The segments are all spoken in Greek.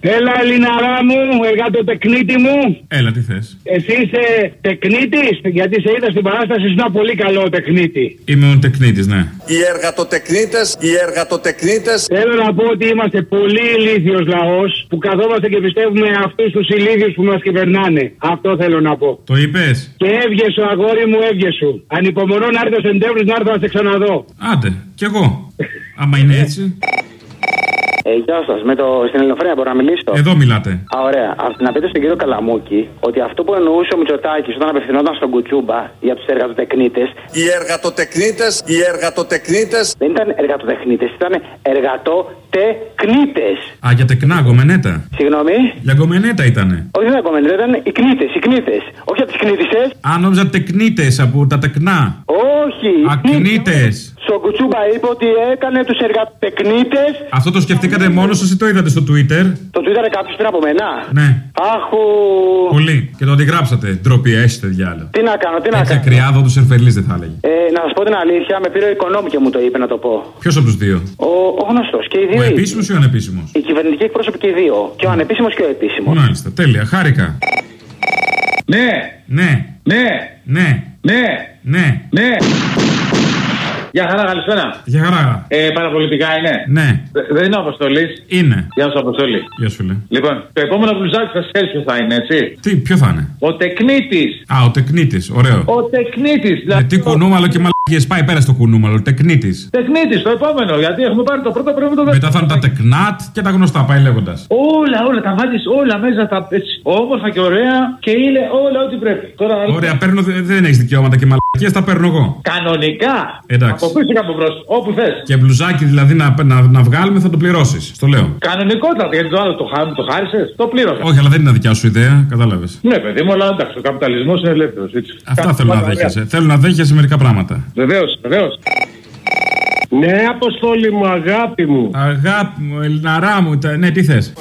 Έλα, Ελληναρά μου, εργατοτεκνίτη μου. Έλα, τι θες. Εσύ είσαι τεκνίτης, γιατί σε είδα στην παράσταση σου ένα πολύ καλό τεκνίτη. Είμαι ο τεκνίτης, ναι. Οι εργατοτεκνίτες, οι εργατοτεκνίτες. Θέλω να πω ότι είμαστε πολύ ηλίθιος λαός που καθόμαστε και πιστεύουμε αυτούς τους ηλίθιους που μας κυβερνάνε. Αυτό θέλω να πω. Το είπες. Και έβγες σου, αγόρι μου, έβγες σου. Ανυπομονώ να έρθω Σεντέμβρη να έρθω να σε ξαναδώ. Άντε, κι εγώ. Άμα είναι έτσι. Ε, γεια σας. Με το... Στην Ελληνοφρένια μπορώ να μιλήσω; Εδώ μιλάτε. Α, ωραία. Α, να πείτε στον κύριο Καλαμούκη ότι αυτό που εννοούσε ο Μητσοτάκης όταν απευθυνόταν στον Κουτσούμπα για τους εργατοτεκνίτε. Οι εργατοτεκνίτε, οι εργατοτεκνίτε. Δεν ήταν εργατοτεκνίτε, ήταν εργατοτεκνίτε. Α, για τεκνά, γκομενέτα. Συγγνώμη; Για γκομενέτα ήτανε. Όχι, δεν ήταν κομμένα, ήταν οι κνίτε, οι κνίτε. Όχι από τις κνίτησε. Α, νόμιζα τεκνίτες από τα τεκνά. Όχι. Ακνίτε. Στον Κουτσούμπα είπε ότι έκανε τους εργατοτεκνίτε. Αυτό το σκεφτήκατε μόνος σας ή το είδατε στο Twitter; Το του είδανε κάποιος πριν από μένα. Ναι. Άχου. Πολύ. Και το αντιγράψατε. Ντροπή, έστε διάλογο. Τι να κάνω, τι να Έτσι κάνω. ακριάδο του Ερφελή δεν θα έλεγε. Ε, να σας πω την αλήθεια, με πήρε ο οικονόμη και μου το είπε να το πω. Ποιος από τους δύο; Ο, ο γνωστός και οι Ο δύο. επίσημος ή ο ανεπίσημος; Οι κυβερνητικοί εκπρόσωποι και οι δύο. Και ο ανεπίσημος και ο επίσημος. Μάλιστα, τέλεια, χάρηκα. Ναι, Ναι, ναι, ναι, ναι, ναι. Ναι. Γεια χαρά, καλησπέρα. Για χαρά. Ε, παραπολιτικά είναι. Ναι, Δε- Δεν είναι ο Αποστολή. είναι. Γεια σου, Αποστολή. Γεια σου, φίλε. Λοιπόν, το επόμενο μπλουζάκι σα ξέρει ποιο θα είναι, έτσι. Τι, ποιο θα είναι; Ο τεκνίτης. Α, ο τεκνίτης, ωραίο. Ο τεκνίτης. Ε, τι κουνούμαλο και μαλακίε. Πάει πέρα στο κουνούμαλο. Τεκνίτης. Τεκνίτης, το επόμενο. Γιατί έχουμε πάρει το πρώτο, πρέπει το δεύτερο. Μετά θα είναι τα τεκνάτ και τα γνωστά. Πάει λέγοντας. Όλα, όλα, τα βάζεις όλα μέσα τα έτσι. Όμορφα και ωραία και είναι όλα ό,τι πρέπει. Τώρα, Ωραία, παίρνω, δε- δεν έχεις δικαιώματα και μαλακίες, τα παίρνω εγώ. Κανονικά. Εντάξει. Από πίσω και από μπρος. Όπου θες. Και μπλουζάκι δηλαδή να, να, να βγάλουμε θα το πληρώσεις. Στο λέω. Κανονικότατα. Γιατί το άλλο το, χά- το χάρισες. Το πλήρωσα. Όχι, αλλά δεν είναι δικιά σου ιδέα, κατάλαβες. Ναι, παιδί μου, αλλά εντάξει, ο καπιταλισμός είναι ελεύθερος. Αυτά θέλω να δέχεσαι. Θέλω να δέχεσαι μερικά πράγματα. Βεβαίως, βεβαίως. Ναι, Αποστόλη μου, αγάπη μου. Αγάπη μου, Ελληναρά μου, τα- ναι, τι θες;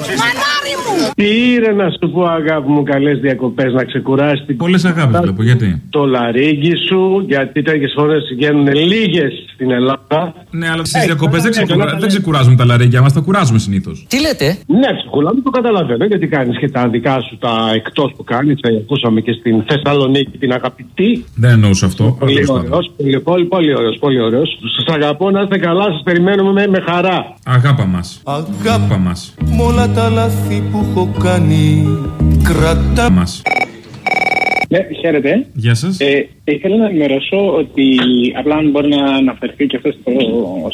Τι είναι να σου πω, αγάπη μου, καλές διακοπές να ξεκουράσει την Πολλέ αγάπη βλέπω, γιατί; το λαρύγγι σου, γιατί τέτοιες φορές βγαίνουν λίγες στην Ελλάδα. Ναι, αλλά στις διακοπές δεν, ξεκουρα... δεν ξεκουράζουμε τα λαρίκια μας, τα κουράζουμε συνήθως. Τι λέτε; Ναι, ψυχουλάμε, το καταλαβαίνω γιατί κάνεις και τα δικά σου τα εκτός που κάνεις. Ακούσαμε και στην Θεσσαλονίκη την αγαπητή. Δεν εννοούσα αυτό. αλλά Πολύ τέλος πάντων. ωραίο, πολύ, πολύ, πολύ ωραίος, πολύ ωραίος. Σας αγαπώ, να είστε καλά, σας περιμένουμε με, με χαρά. Αγάπα μας. Αγάπα μας. Μ' όλα τα λάθη που έχω κάνει Κρατά Μας. Ναι, χαίρετε. Γεια σας. Ε, ήθελα να ενημερώσω ότι απλά αν μπορεί να αναφερθεί και αυτό στο,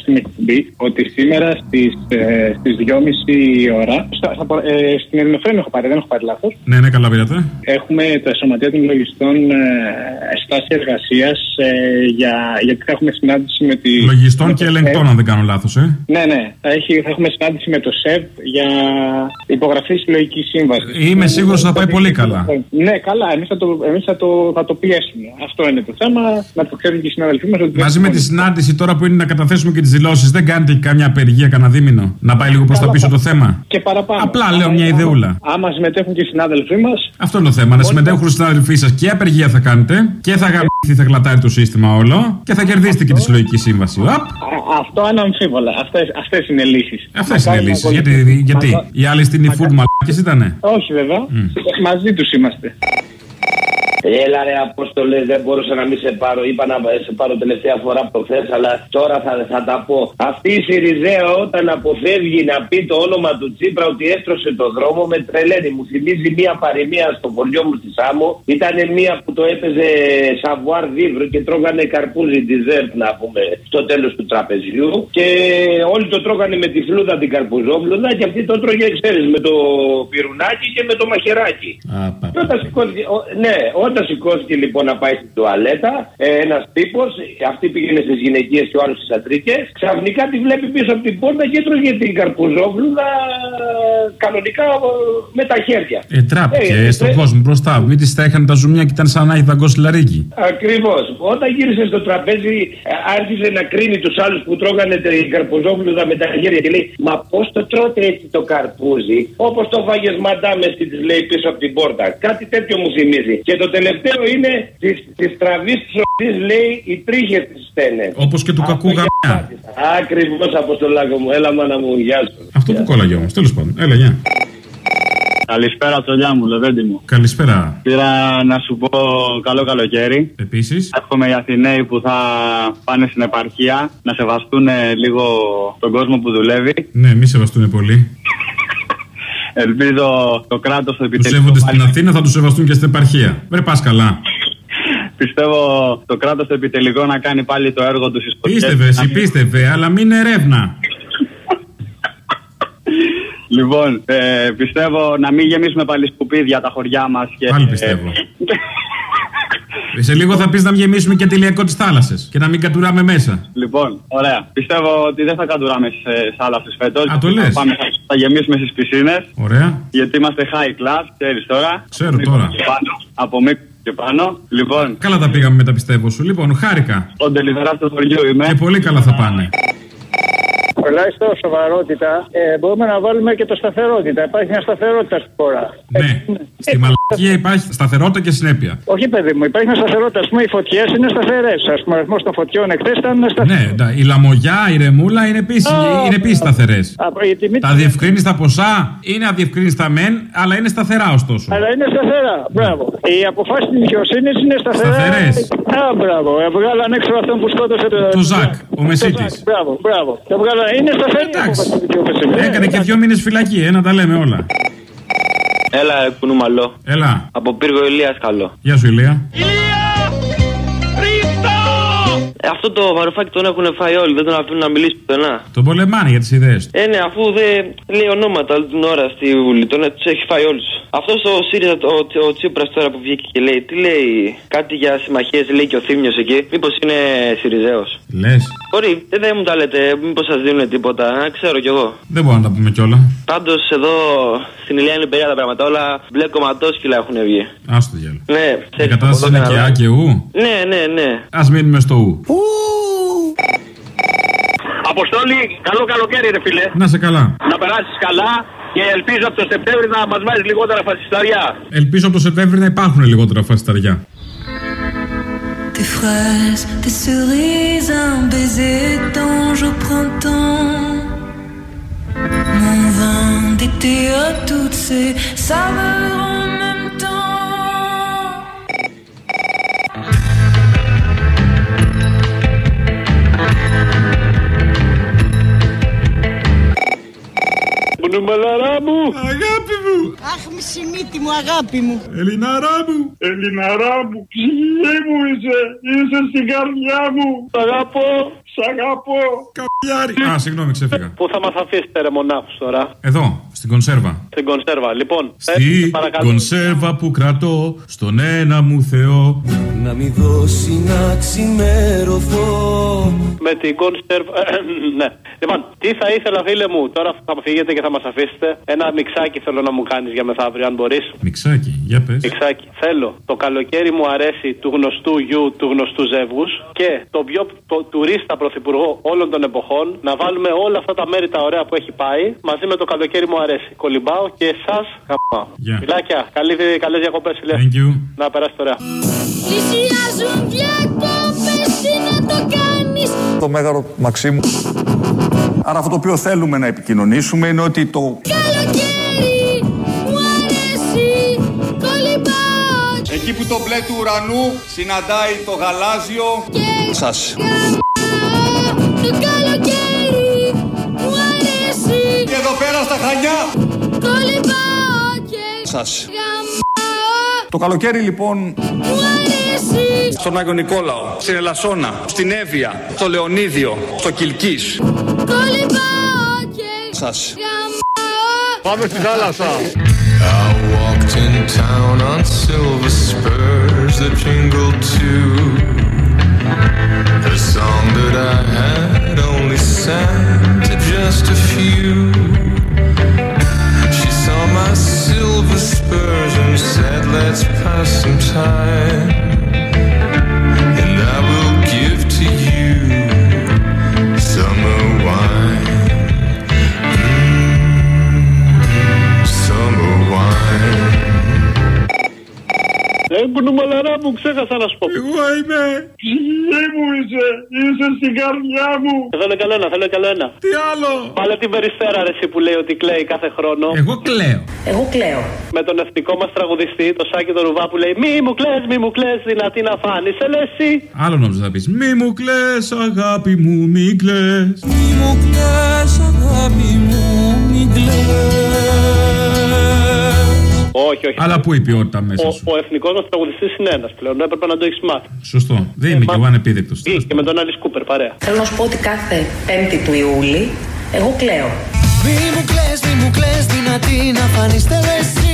στην εκπομπή ότι σήμερα στις, ε, στις 2.30 ώρα στα, στα, ε, στην Ελληνοφρένη έχω πάρει, δεν έχω πάρει λάθος Ναι, ναι, καλά πήρατε. έχουμε το Σωματείο των Λογιστών ε, στάση εργασίας ε, για, γιατί θα έχουμε συνάντηση με τη... Λογιστών με και το ελεγκτών, ΣΕΒ. αν δεν κάνω λάθος, ε. Ναι, ναι. Θα, έχει, θα έχουμε συνάντηση με το ΣΕΒ για υπογραφή συλλογικής σύμβασης. Είμαι σίγουρος θα πάει πολύ καλά. Ναι, καλά. Εμείς θα, το, εμείς θα, το, θα το πιέσουμε. Αυτό είναι το θέμα. Να το ξέρουν και οι συναδελφοί μας. Μαζί με τη συνάντηση τώρα που είναι να καταθέσουμε και τις δηλώσεις, δεν κάνετε και καμιά απεργία, κανένα δίμηνο; Να πάει λίγο προς τα πίσω το θέμα; Και παραπάνω. Απλά λέω Άμα- μια άμα- ιδεούλα. Άμα συμμετέχουν και οι συνάδελφοί μας, Αυτό είναι το θέμα. Να συμμετέχουν οι συναδελφοί σας και απεργία θα κάνετε και θα γαμηθεί, θα γλατάρει το σύστημα όλο και θα κερδίσετε και τη συλλογική σύμβαση. Απ, αυτό αναμφίβολα. Αυτές είναι λύσεις. Αυτές είναι οι λύσεις. Γιατί, γιατί οι άλλοι στην e-food μαλάκες ήτανε; Όχι βέβαια. Μαζί τους είμαστε. Έλα ρε Απόστολες, δεν μπορούσα να μην σε πάρω. Είπα να σε πάρω τελευταία φορά προχθέ, αλλά τώρα θα, θα τα πω. Αυτή η Σιριζέα όταν αποφεύγει να πει το όνομα του Τσίπρα ότι έστρωσε το δρόμο με τρελαίνει. Μου θυμίζει μία παροιμία στο χωριό μου στη Σάμο. Ήταν μία που το έπαιζε σαβουάρ βιβρ και τρώγανε καρπούζι ντεσέρ να πούμε στο τέλος του τραπεζιού. Και όλοι το τρώγανε με τη φλούδα την καρπουζόφλουδα και αυτή το τρώγε, ξέρεις, με το πυρουνάκι και με το μαχαιράκι. Και όταν σηκώθηκε, ο- ναι, όταν σηκώθηκε λοιπόν να πάει στην τουαλέτα, ε, ένας τύπος, αυτή πήγαινε στις γυναικείες και ο άλλος στις αντρικές, ξαφνικά τη βλέπει πίσω από την πόρτα και έτρωγε την καρπουζόφλουδα ε, κανονικά ε, με τα χέρια. Ε, τράπηκε Ε, στον ε, κόσμο μπροστά. Μην της τρέχανε τα ζουμιά και ήταν σαν να έχει δαγκώσει λαρίκι. Ακριβώς. Όταν γύρισε στο τραπέζι, ε, άρχισε να κρίνει τους άλλους που τρώγανε την καρπουζόβλουδα με τα χέρια και λέει Μα πώς το τρώτε έτσι το καρπούζι, όπως το φάγε μαντάμες της λέει πίσω από την πόρτα. Κάτι τέτοιο μου θυμίζει. Και το τελευταίο είναι της τραβής ψωλή λέει οι τρίχες της στένε. Όπως και του κακού γαμιά. Ακριβώ από το λάκκο μου. Έλα, μάνα μου, γεια σου. Αυτό που κόλλαγε όμως. Τέλος πάντων. Έλα, γεια. Καλησπέρα, τσολιά μου, λεβέντι μου. Καλησπέρα. Πήρα να σου πω καλό καλοκαίρι. Επίσης. Εύχομαι οι Αθηναίοι που θα πάνε στην επαρχία να σεβαστούν ε, λίγο τον κόσμο που δουλεύει. Ναι, μη σεβαστούν πολύ. Ελπίζω το κράτος το Του επιτελείο. σέβονται πάλι- στην Αθήνα, θα τους σεβαστούν και στην επαρχία. Βρε, πας καλά. Πιστεύω το κράτος το επιτελικό να κάνει πάλι το έργο τους στις Πίστευε, εσύ πίστευε, αλλά μην ερεύνα. Λοιπόν, ε, πιστεύω να μην γεμίσουμε πάλι σκουπίδια τα χωριά μας. Πάλι πιστεύω. Σε λίγο θα πεις να μην γεμίσουμε και τελειακό τι θάλασσε και να μην κατουράμε μέσα. Λοιπόν, ωραία. Πιστεύω ότι δεν θα κατουράμε στι θάλασσε φέτος. Α, το λες. Θα, θα γεμίσουμε στις πισίνες. Ωραία. Γιατί είμαστε high class, ξέρεις τώρα. Ξέρω Από μήκος τώρα. και πάνω, από μήκος και πάνω. Λοιπόν, Καλά τα πήγαμε με τα πιστεύω σου. Λοιπόν, χάρηκα. ο τελειβερά του χωριού είμαι. Και πολύ καλά θα πάνε. Τουλάχιστον σοβαρότητα ε, μπορούμε να βάλουμε και το σταθερότητα. Υπάρχει μια σταθερότητα στη χώρα. Ναι. Στη μαλακία υπάρχει σταθερότητα και συνέπεια. Όχι, παιδί μου, υπάρχει μια σταθερότητα. Α πούμε, οι φωτιές είναι σταθερές. Α πούμε, ο αριθμός των φωτιών εχθές ήταν σταθερός. Ναι, τα- η λαμογιά, η ρεμούλα είναι επίση είναι επίσης σταθερές. η τιμή Τα διευκρίνηστα ποσά είναι αδιευκρίνηστα μεν, αλλά είναι σταθερά ωστόσο. Αλλά είναι σταθερά. Μπράβο. Οι αποφάσεις της δικαιοσύνης είναι σταθερά. Σταθερές. Α, μπράβο. Ε, Βγάλαν έξω αυτόν που σκότωσε το. Το Ζακ, ο Μεσίτη. Ζακ. Μπράβο, μπράβο. Το βγάλαν. Είναι σταθερή η απόφαση της δικαιοσύνης. Έκανε και δύο μήνες φυλακή, ε, να τα λέμε όλα. Έλα, κουνούμαλο. Έλα, Από πύργο Ηλίας καλό. γεια σου Ηλία. Ε, αυτό το βαρουφάκι τον έχουν φάει όλοι, δεν τον αφήνουν να μιλήσει πουθενά. Τον πολεμάνε για τις ιδέες του. Ε, ναι, αφού δεν λέει ονόματα όλη την ώρα στη Βουλή, τον του έχει φάει όλους. Αυτός ο ΣΥΡΙΖΑ, ο, ο, ο Τσίπρας τώρα που βγήκε και λέει, τι λέει, κάτι για συμμαχίες λέει και ο Θήμιος εκεί. Μήπως είναι Σιριζέος. Λες, Μπορεί, ε, δεν μου τα λέτε, μήπως σας δίνουν τίποτα, να ξέρω κι εγώ. δεν μπορούμε να τα πούμε κιόλα. Πάντως εδώ στην Ηλία είναι περίεργα τα πράγματα, όλα μπλε κομματόσκυλα έχουν βγει. Άστο διάλο. Ναι, Η ξέρεις, κατάσταση από είναι εδώ και και Α και Ου. Ναι, ναι, ναι. Α μείνουμε στο Ου. Αποστόλη, καλό καλοκαίρι, ρε φίλε. Να σε καλά. Να περάσεις καλά και ελπίζω από το Σεπτέμβρη να μας βάζεις λιγότερα φασισταριά. Ελπίζω από το Σεπτέμβρη να υπάρχουν λιγότερα φασισταριά. Des fraises, des cerises, un baiser d'ange au printemps. Mon vin d'été à toutes ces saveurs Μπουνουμπαλαρά μου! Αγάπη μου! Αχ, μισημίτη μου, αγάπη μου. Ελληναρά μου! Ελληναρά μου, ψυχή μου είσαι, είσαι στην καρδιά μου. Σ' αγαπώ, σ' αγαπώ. Καπιάρι! Α, συγγνώμη, ξέφυγα. Πού θα μας αφήσετε, ρε μονάχου τώρα, Εδώ, στην κονσέρβα. στην κονσέρβα. Λοιπόν, πες, Στη παρακαλώ. κονσέρβα που κρατώ στον ένα μου Θεό. Να μην δώσει να ξημερωθώ Με την κονσέρβα. ναι. Λοιπόν, τι θα ήθελα, φίλε μου, τώρα που θα φύγετε και θα μας αφήσετε. Ένα μιξάκι θέλω να μου κάνεις για μεθαύριο, αν μπορείς. Μιξάκι, για πες. Μιξάκι. Θέλω. Το καλοκαίρι μου αρέσει του γνωστού γιου του γνωστού ζεύγους και το πιο το, τουρίστα πρωθυπουργό όλων των εποχών να βάλουμε όλα αυτά τα μέρη τα ωραία που έχει πάει μαζί με το καλοκαίρι μου αρέσει. Κολυμπάω και εσά χαμάω. Γεια. Φιλάκια. Καλές διακοπές, φίλε. Thank you. Να περάσετε ωραία. Πλησιάζουν διακόπες, τι να το κάνεις; Το μέγαρο Μαξίμου. Άρα αυτό το οποίο θέλουμε να επικοινωνήσουμε είναι ότι το Καλοκαίρι, μου αρέσει, κολυμπάω Εκεί που το μπλε του ουρανού συναντάει το γαλάζιο σας. Το καλοκαίρι, στα Χανιά κολυμπάω και σας. γαμάω Το καλοκαίρι λοιπόν Μου αρέσει, στον Άγιο Νικόλαο, στην Ελασσόνα, στην Εύβοια, στο Λεωνίδιο, στο Κιλκής κολυμπάω και σας. γαμάω Πάμε στη θάλασσα. I walked in town on silver spurs that jingled too. The song that I had only sang to just a few. Silver spurs and said, Let's pass some time. And I will give to you Mm, summer wine. Ε, κουνούμαλαρά μου, ξέχασα να σου πω. Εγώ είμαι. Ψυχή μου είσαι, είσαι στην καρδιά μου. Θέλω καλό ένα, θέλω καλό ένα. Τι άλλο; Πάλε την περιστέρα ρε, εσύ που λέει ότι κλαίει κάθε χρόνο. Εγώ κλαίω. Εγώ κλαίω. Με τον εθνικό μας τραγουδιστή, το Σάκη τον Ρουβά που λέει Μη μου κλε, μη μου κλε, δυνατή να φάνεις. Σε λες εσύ. Άλλο νόμιζα θα πεις. Μη μου κλαις αγάπη μου, μη κλαις. Μη μου κλαις αγάπη μου, μην κλαις Όχι, όχι. Αλλά πού η ποιότητα μέσα Ο, σου; ο εθνικός μας τραγουδιστής είναι ένας πλέον. Έπρεπε να το έχεις μάθει. Σωστό. Δεν είμαι κι εγώ ανεπίδεκτος. Ή και με τον Άλλη Κούπερ, παρέα. Θέλω να σου πω ότι κάθε 5η του Ιούλη εγώ κλαίω. Μη μου κλαις, μη μου κλαις δυνατή να φανείς θέλω εσύ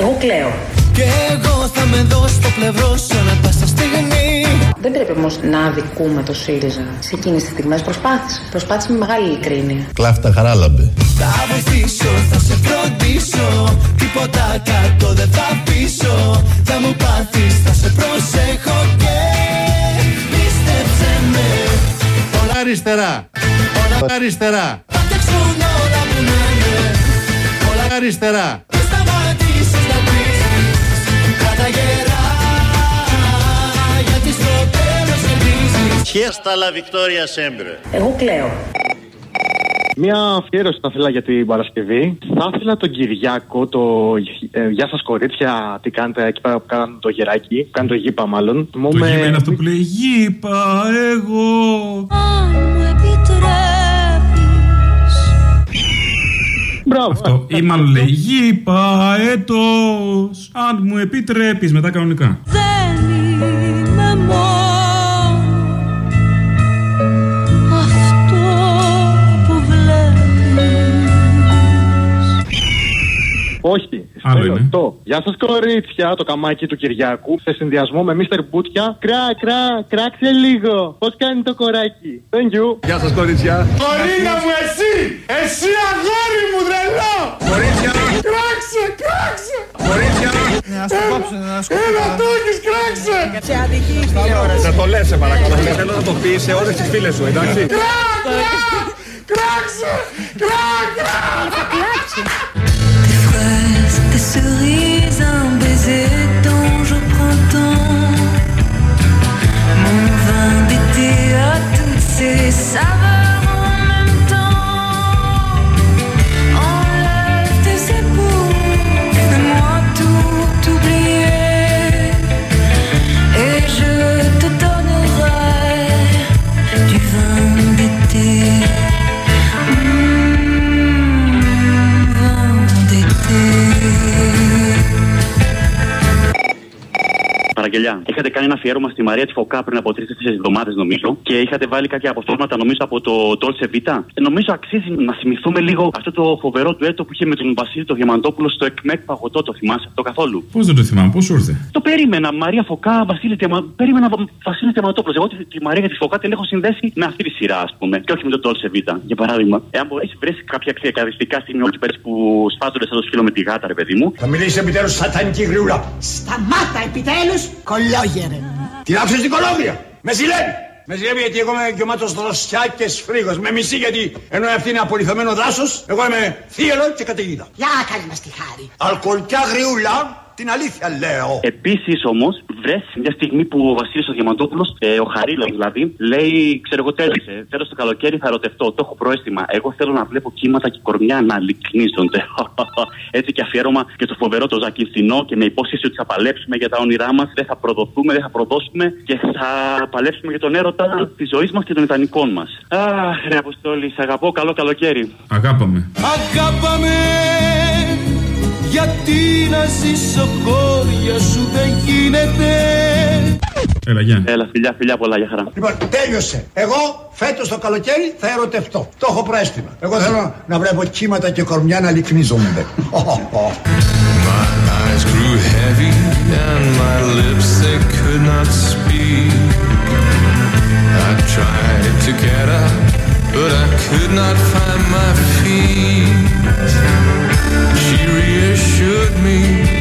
Εγώ κλαίω. Και εγώ θα με δω στο πλευρό σου ανά πάσα στιγμή Δεν πρέπει όμως να αδικούμε το ΣΥΡΙΖΑ. Σε εκείνες τις στιγμές προσπάθησε. Προσπάθησε με μεγάλη ειλικρίνεια. Κλάφτα χαράλαμπε. Θα βοηθήσω, θα σε φροντίσω Τίποτα κάτω δεν θα πείσω Θα μου πάθεις, θα σε προσέχω και Πίστεψε με Όλα αριστερά. Όλα αριστερά. Θα φτιάξουν όλα που να είναι Όλα αριστερά. Δεν σταματήσεις να πεις Κράτα γερά Γιατί στο τέλος κερδίζεις Χέστα la victoria sempre. Εγώ κλαίω. Μία αφιέρωση θα ήθελα για την Παρασκευή. Θα ήθελα τον Κυριάκο, το ε, Γεια σας κορίτσια, τι κάνετε εκεί πέρα που κάνουν το γεράκι, που κάνουν το γήπα μάλλον. Μου Το με- γήπα είναι αυτό που λέει Γήπα εγώ. Αν μου επιτρέπεις Μπράβο. Αυτό. Ή μάλλον λέει Γήπα έτος. Αν μου επιτρέπεις μετά κανονικά. δεν Άλλο Θέλω είναι. Το Γεια σας κορίτσια, το καμάκι του Κυριάκου, σε συνδυασμό με Mr. Μπούτια. Κρά, κρά, κράξε λίγο. Πώς κάνει το κοράκι. Thank you. Γεια σας κορίτσια. Κορίνα μου εσύ, εσύ αγόρι μου τρελό Κορίτσια. Κράξε, κράξε Κορίτσια. Να σου κόψω, να σου Έλα το έχεις κράξε Σε αδική τηλεόραση. Να το λες σε παρακαλώ. Θέλω να το πεις σε όλες τις φίλες σου, εντάξει. Κρά, κρά, κράξε, κάνει ένα αφιέρωμα στη Μαρία της Φωκά πριν από τρει-τέσσερι εβδομάδες, νομίζω, και είχατε βάλει κάποια αποστόλματα, νομίζω, από το Dolce Vita. Ε, νομίζω αξίζει να θυμηθούμε λίγο αυτό το φοβερό του έτο που είχε με τον Βασίλη το Διαμαντόπουλο στο ΕΚΜΕΚ παγωτό. Το θυμάσαι αυτό καθόλου; Πώς δεν το θυμάμαι, πώς σου ήρθε; Το περίμενα. Μαρία Φωκά, Βασίλη Διαμα... Περίμενα Βα- Βασίλη Διαμαντόπουλο. Εγώ τη, τη Μαρία τη Φωκά την έχω συνδέσει με αυτή τη σειρά, ας πούμε. Και όχι με το Dolce Vita, για παράδειγμα. Εάν μπορέσει βρει κάποια ξεκαθαριστικά στιγμή εκεί πέρα που σφάζονται σαν το σκύλο με τη γάτα, ρε παιδί μου. Θα μιλήσεις επιτέλους σατανική γριούλα. Σταμάτα επιτέλους, κολόγερε. Την άφησε στην Κολόμβια. Με ζηλεύει. Με ζηλεύει γιατί εγώ είμαι γεμάτος δροσιά και σφρίγος. Με μισή γιατί ενώ αυτή είναι απολυθωμένο δάσος, εγώ είμαι θύελος και καταιγίδα. Για κάνε μας τη χάρη. Αλκοολκιά γριούλα, την αλήθεια λέω. Επίσης όμως, βρες μια στιγμή που ο Βασίλης ο Διαμαντόπουλος, ε, ο Χαρίλος δηλαδή, λέει: Ξέρω εγώ τέλειωσε. Θέλω στο καλοκαίρι θα ερωτευτώ. Το έχω πρόαισθημα. Εγώ θέλω να βλέπω κύματα και κορμιά να λυκνίζονται. Έτσι και αφιέρωμα και το φοβερό το Ζακυνθινό και με υπόσχεση ότι θα παλέψουμε για τα όνειρά μας. Δεν θα προδοθούμε, δεν θα προδώσουμε και θα παλέψουμε για τον έρωτα της ζωής μας και των ιδανικών μας. Αχ, ρε Αποστόλη, σ' αγαπώ. Καλό καλοκαίρι. Αγάπαμε. Αγάπαμε γιατί να ζήσω χώρια σου δεν γίνεται Έλα, γεια. Έλα, φιλιά, φιλιά πολλά, για χαρά. Λοιπόν, τέλειωσε. Εγώ φέτος το καλοκαίρι θα ερωτευτώ. Το έχω προέστημα. Εγώ θέλω να βλέπω κύματα και κορμιά να λυκνίζονται. My eyes grew heavy and my lips they could not speak. I tried to get up, but I could not find my feet. me.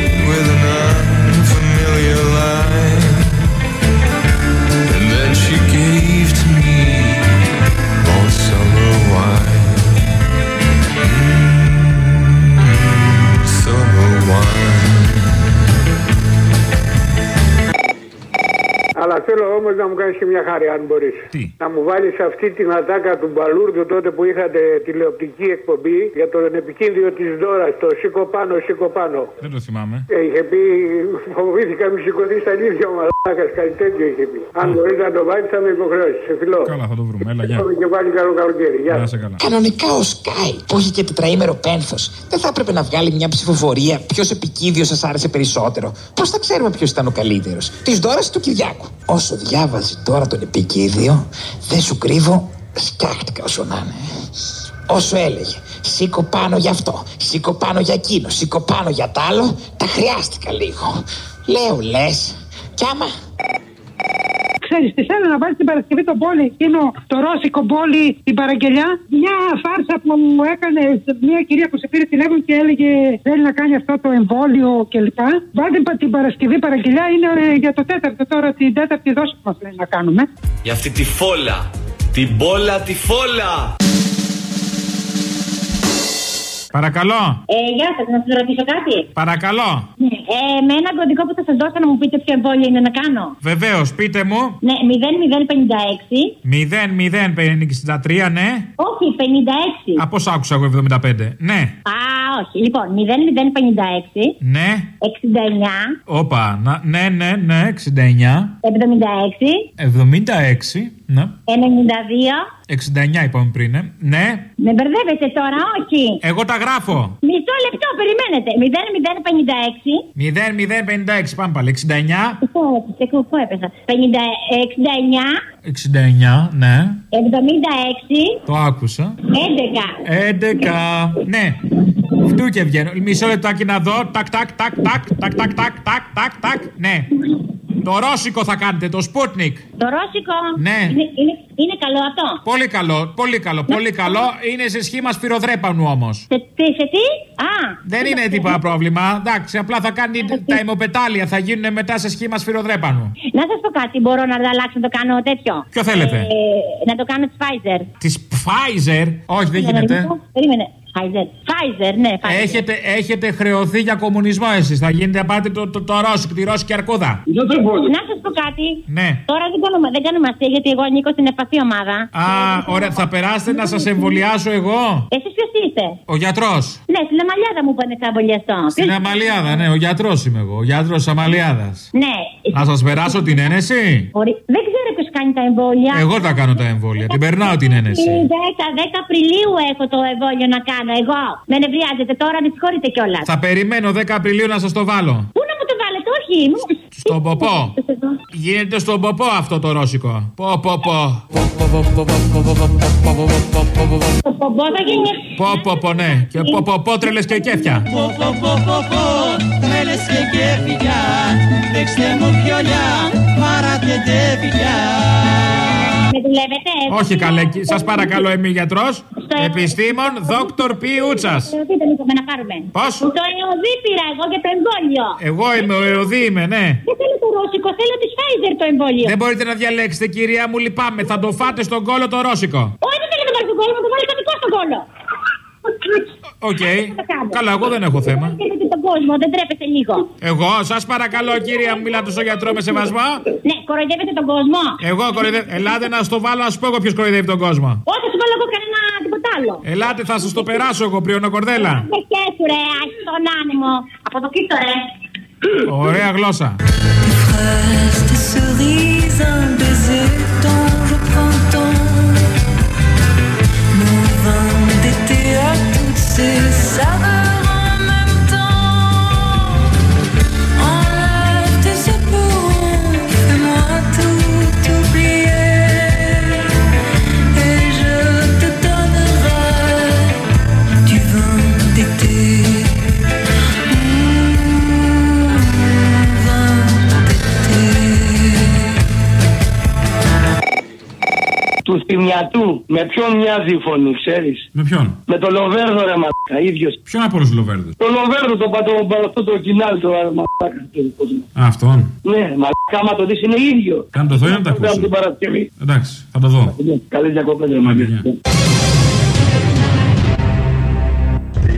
Όμως να μου κάνεις και μια χάρη, αν μπορείς. Τι; Να μου βάλεις αυτή την ατάκα του Μπαλούρδου τότε που είχατε τηλεοπτική εκπομπή για τον επικίνδυνο της Δώρα, το σήκω πάνω, σήκω πάνω. Δεν το θυμάμαι. Ε, είχε πει, φοβήθηκα μη σηκωθείς στα ίδια ο Μαλάκας, κάτι τέτοιο είχε πει. Αν μπορείς να το βάλεις, θα με υποχρεώσεις. Σε φιλό. Καλά, θα το βρούμε. Έλα, γεια. Έχουμε και πάλι καλό καλοκαίρι. Γεια. Να σε καλά. Κανονικά ο Sky, που έχει και τετραήμερο πένθος, δεν θα έπρεπε να βγάλει μια ψηφοφορία ποιος επικίδιο σας άρεσε περισσότερο. Πώς θα ξέρουμε ποιος ήταν ο καλύτερος, της Δώρα ή του Κυριάκου; Όσο διάβαζε τώρα τον επικίδιο, δεν σου κρύβω, σκιάχτηκα όσο να είναι. Όσο έλεγε, σήκω πάνω για αυτό, σήκω πάνω για εκείνο, σήκω πάνω για τ' άλλο, τα χρειάστηκα λίγο. Λέω λες, κι άμα Ξέρεις, τη θέλω να βάλεις την Παρασκευή τον πόλη, εκείνο το ρώσικο πόλη, την παραγγελιά. Μια φάρσα που μου έκανε μια κυρία που σε πήρε τηλέφωνο και έλεγε θέλει να κάνει αυτό το εμβόλιο κλπ. Βάλτε πα- την Παρασκευή παραγγελιά, είναι ε, για το τέταρτο τώρα, την τέταρτη δόση που μας λέει να κάνουμε. Για αυτή τη φόλα. Την μπόλα τη φόλα. Παρακαλώ. Ε, γεια σας, να σας ρωτήσω κάτι. Παρακαλώ. Ε, με ένα κωδικό που θα σας δώσω να μου πείτε ποιο εμβόλιο είναι να κάνω. Βεβαίως, πείτε μου. Ναι, 0056. 0063, ναι. Όχι, 56. Α, πώ άκουσα εγώ 75. Ναι. Α, όχι. Λοιπόν, 0056. Ναι. 69. Όπα. να- Ναι, ναι, ναι. 69. 76. 76. Ναι. 92. 69 είπαμε πριν. ε. Ναι. Με μπερδεύετε τώρα, όχι. Εγώ τα γράφω. Μισό λεπτό, περιμένετε. 0056. 0056. Πάμε πάλι. 69. Πού έπεσα, πού έπεσα. 50, 69. 69. Ναι. 76. Το άκουσα. 11. 11. Ναι. Φτού και βγαίνω. Μισό λεπτάκι να δω. Τάκ, τάκ, τάκ, τάκ, τάκ, τάκ, τάκ, τάκ, τάκ, τάκ. Ναι. Το ρώσικο θα κάνετε, το Sputnik. Το ρώσικο. Ναι. Είναι, είναι, είναι καλό αυτό; Πολύ καλό, πολύ καλό, πολύ καλό. Είναι σε σχήμα σφυροδρέπανου όμως. Σε, τι, σε τι; Α. Δεν είναι τίποτα πρόβλημα. Εντάξει, απλά θα κάνει τα αιμοπετάλια, θα γίνουν μετά σε σχήμα σφυροδρέπανου. Να σας πω κάτι, μπορώ να αλλάξω να το κάνω τέτοιο. Ποιο; Θέλετε; Ε, να το κάνω της Pfizer. Της Pfizer, όχι δεν γίνεται. Περίμενε. Pfizer. Pfizer, ναι, Pfizer. Έχετε, έχετε χρεωθεί για κομμουνισμό εσείς. Θα γίνετε να πάτε το, το, το, ρώσικο, τη ρώσικη αρκούδα. Να σας πω κάτι. Ναι. Τώρα δεν κάνουμε, δεν κάνουμε αστεία γιατί εγώ ανήκω στην ευπαθή ομάδα. Α, ωραία, θα περάσετε να σας εμβολιάσω εγώ; Εσείς ποιος είστε; Ο γιατρός. Ναι, στην Αμαλιάδα μου είπανε θα εμβολιαστώ. Στην Αμαλιάδα, ναι, ο γιατρός είμαι εγώ. Ο γιατρός της Αμαλιάδας. Ναι. Να σας περάσω την ένεση; Ορι- Δεν ξέρω ποιος κάνει τα εμβόλια. Εγώ τα κάνω τα εμβόλια. Την περνάω την ένεση. 10, 10 Απριλίου έχω το εμβόλιο να κάνω. Εγώ. Με νευριάζετε τώρα, με συγχωρείτε κιόλας. Θα περιμένω 10 Απριλίου να σας το βάλω. Πού να μου το βάλετε, όχι. μου- Στον ποπό. Γίνεται στον ποπό αυτό το ρώσικο. Πο, πο, πο. Το πομπό θα γίνει. Πο, πο, πο, ναι. Και πο, πο, πο, τρελες και κέφια. Πω πω πω πω πω Τρέλες και κέφια Δείξτε μου πιολιά Παρατετε φιλιά Με δουλεύετε. Όχι καλέ, σας παρακαλώ, είμαι γιατρός. Επιστήμον, δόκτωρ Πιούτσα. Εωδείτε μου είπαμε να πάρουμε. Πώς; Το εωδή πήρα εγώ για το εμβόλιο. Εγώ είμαι ο Εωδή, είμαι, ναι. Δεν θέλω το ρώσικο, θέλω της Pfizer το εμβόλιο. Δεν μπορείτε να διαλέξετε, κυρία μου, λυπάμαι. Θα το φάτε στον κόλο το ρώσικο. Όχι, δεν θέλω να το βάλει στον κόλλο, μου το βάλει το δικό στον κόλλο. Οκ. Καλά, εγώ δεν έχω θέμα. Κοροϊδεύετε τον κόσμο, δεν τρέπεστε λίγο. Εγώ, σας παρακαλώ, κυρία μου, μιλάτε στο γιατρό με σεβασμό. Ναι, κοροϊδεύετε τον κόσμο. Εγώ κοροϊδεύω. Ελάτε να στο βάλω, να σου πω εγώ ποιος κοροϊδεύει τον κόσμο. Όχι, θα σου βάλω εγώ κανένα τίποτα άλλο. Ελάτε, θα σας το περάσω εγώ, πριονο κορδέλα. Με σκέφου ρε, άχι τον άνεμο. Από το κοίτο ρε. Ωραία γλώσσα. Fraise, Του θυμιατού. Με ποιον μοιάζει η φωνή, ξέρεις; Με ποιον; Με το Λοβέρδο ρε μαλάκα, ίδιος. Ποιον από όλους Λοβέρδο. Το Λοβέρδο το πατώ, αυτό το κοινάλι το ρε μαλάκα. Αυτόν. Ναι, μαλάκα, άμα το δεις είναι ίδιο. Κάνε το δω ή να τα Από ακούσω. την Παρασκευή. Εντάξει, θα το δω. Καλή διακοπές, ρε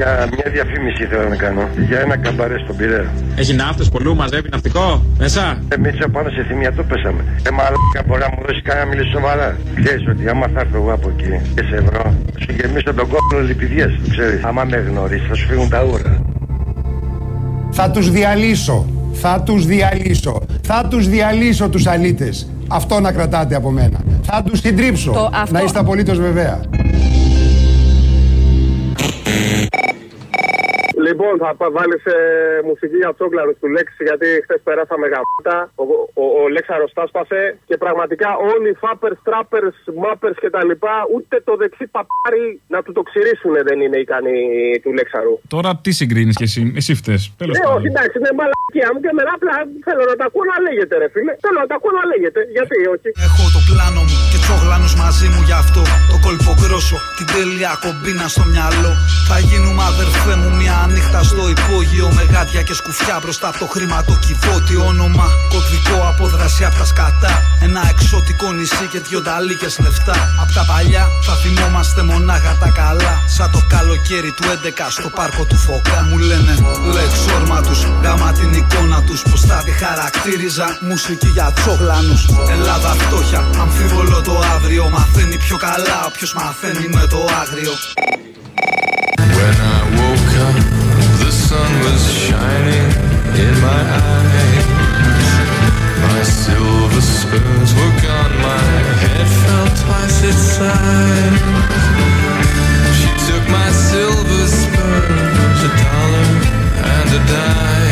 Για μια διαφήμιση θέλω να κάνω. Για ένα καμπαρέ στον Πειραιά. Έχει ναύτες πολλού, μαζεύει ναυτικό μέσα. Ε, Μίτσο πάνω σε θυμία το πέσαμε. Ε, μαλάκα μπορεί να μου δώσει κανένα μιλή σοβαρά. Ξέρεις ότι άμα θα έρθω εγώ από εκεί και σε ευρώ, θα σου γεμίσω τον κόκκινο λιπηδιέ. Ξέρεις. Άμα με γνωρίσει, θα σου φύγουν τα ούρα. Θα τους διαλύσω. Θα τους διαλύσω. Θα τους διαλύσω τους αλήτες. Αυτό να κρατάτε από μένα. Θα τους συντρίψω. Το αυτό- Να είστε απολύτως βεβαία. Λοιπόν, θα βάλεις μουσική για τσόγκλαρου του Λέξη, γιατί χθες περάσαμε γαμάτα. Ο, ο, ο Λέξαρο τα σπάσε και πραγματικά όλοι οι φάπερς, τράπερς, μάπερς κτλ. Ούτε το δεξί παπάρι να του το ξηρίσουν δεν είναι ικανοί του Λέξαρου. Τώρα τι συγκρίνεις και εσύ, εσύ φταίει. Τέλος Ναι, όχι, πάντων. εντάξει, είναι μαλακία μου και εμένα απλά θέλω να τα ακούω να λέγεται, ρε φίλε. Θέλω να τα ακούω να λέγεται. Γιατί όχι. Έχω το πλάνο μου και τσογλάνους μαζί μου γι' αυτό Το κόλπο γκρόσο, την τέλεια κομπίνα στο μυαλό Θα γίνουμε αδερφέ μου μια νύχτα στο υπόγειο Με γάτια και σκουφιά μπροστά από το χρηματοκιβώτη Όνομα. Κωδικό απόδραση από τα σκατά. Ένα εξωτικό νησί και δυο ταλίκες λεφτά. Απ' τα παλιά θα θυμόμαστε μονάχα τα καλά. Σαν το καλοκαίρι του 11 στο πάρκο του Φωκά Μου λένε λέξ όρμα τους, γάμα την εικόνα τους Πως θα τη χαρακτήριζα μουσική για τσόγλανους Ελλάδα φτώχεια, αμφίβολο το αύριο Μαθαίνει πιο καλά. Όποιος μαθαίνει με το άγριο the sun was shining in my eyes. My silver spurs were gone, my head felt twice its size. She took my silver spurs, a dollar and a dime,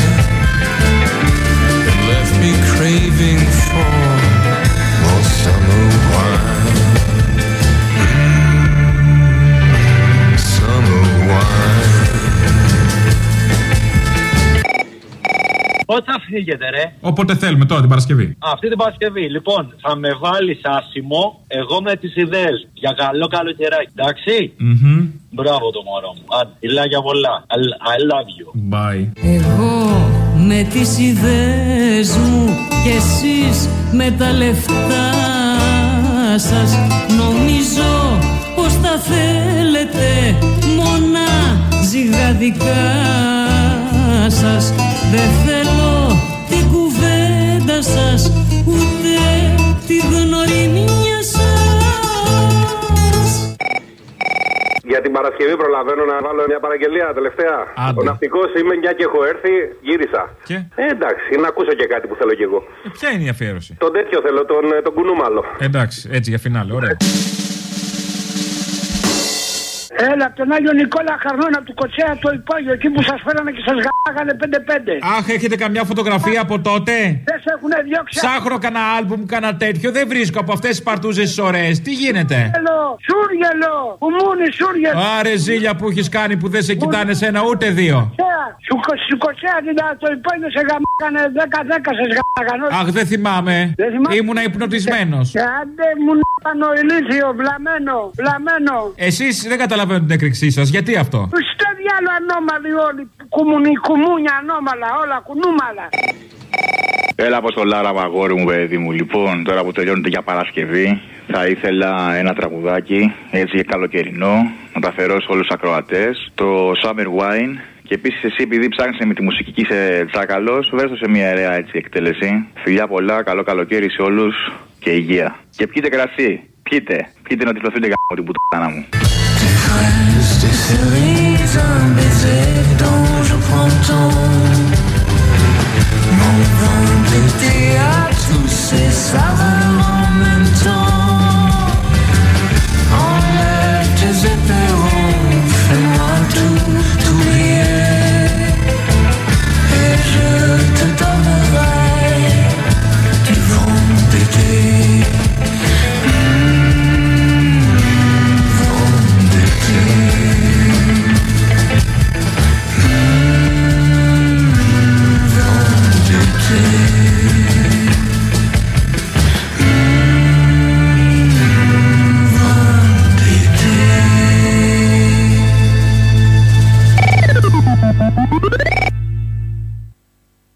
Πότε θα φύγετε, ρε. Όποτε θέλουμε τώρα την Παρασκευή. Αυτή την Παρασκευή. Λοιπόν, θα με βάλεις άσημο εγώ με τις ιδέες για καλό καλοκαιράκι. Εντάξει; Μμμ. Μπράβο το μωρό μου. Άντε, φιλάκια πολλά. I, I love you. Bye. Εγώ με τις ιδέες μου και εσείς με τα λεφτά σας Νομίζω πως τα θέλετε μόνα ζυγαδικά σας Δεν θέλω την κουβέντα σας ούτε τη γνωριμία σας Για την Παρασκευή προλαβαίνω να βάλω μια παραγγελία τελευταία. Άντε. Ο ναυτικός είμαι μια και έχω έρθει, γύρισα. Και; Ε, εντάξει, να ακούσω και κάτι που θέλω κι εγώ. Ε, ποια είναι η αφιέρωση; Τον τέτοιο θέλω, τον, ε, τον κουνούμαλο. Εντάξει, έτσι για φινάλε, ωραία. Έλα, από τον Άγιο Νικόλα Χαρνώνα του Κοτσέα το υπόγειο, εκεί που σας φέρανε και σας γάγανε 5-5. Αχ, έχετε καμιά φωτογραφία από τότε; Δεν σε έχουν διώξει. Ψάχνω κανένα άλμπουμ, κανένα τέτοιο. Δεν βρίσκω από αυτές τις παρτούζες τις ωραίες. Τι γίνεται; Σούργελο, σούργελο, κουμούνι, σούργελο. Άρε ζήλια που έχεις κάνει που δεν σε κοιτάνε σε ένα ούτε δύο. Κοτσέα, Σου, σου κοτσέα την το υπόγειο σε γαμάγανε 10-10 σε γαμάγανε. Αχ, δεν θυμάμαι. Δεν θυμάμαι. Ήμουνα υπνοτισμένος. Και Άντε μου πάνω ηλίθιο, βλαμμένο, βλαμμένο. Εσείς δεν καταλαβαίνω την έκρηξή σας. Γιατί αυτό; Στο διάλο ανώμαλοι όλοι, κουμουνι, κουμούνια ανώμαλα, όλα κουνούμαλα. Έλα από στο Λάρα αγόρι μου παιδί μου Λοιπόν τώρα που τελειώνεται για Παρασκευή Θα ήθελα ένα τραγουδάκι Έτσι για καλοκαιρινό Να τα φέρω σε όλους τους ακροατές Το Summer Wine και επίσης, εσύ επειδή ψάχνεις με τη μουσική και είσαι τσάκαλος, βέστο σε μια ωραία έτσι εκτέλεση. Φιλιά πολλά, καλό καλοκαίρι σε όλους και υγεία. Και πιείτε κρασί. Πιείτε. Πιείτε να τυφλωθείτε γάμο την πουτάνα μου. fraises, des cerises, un baiser dont je prends ton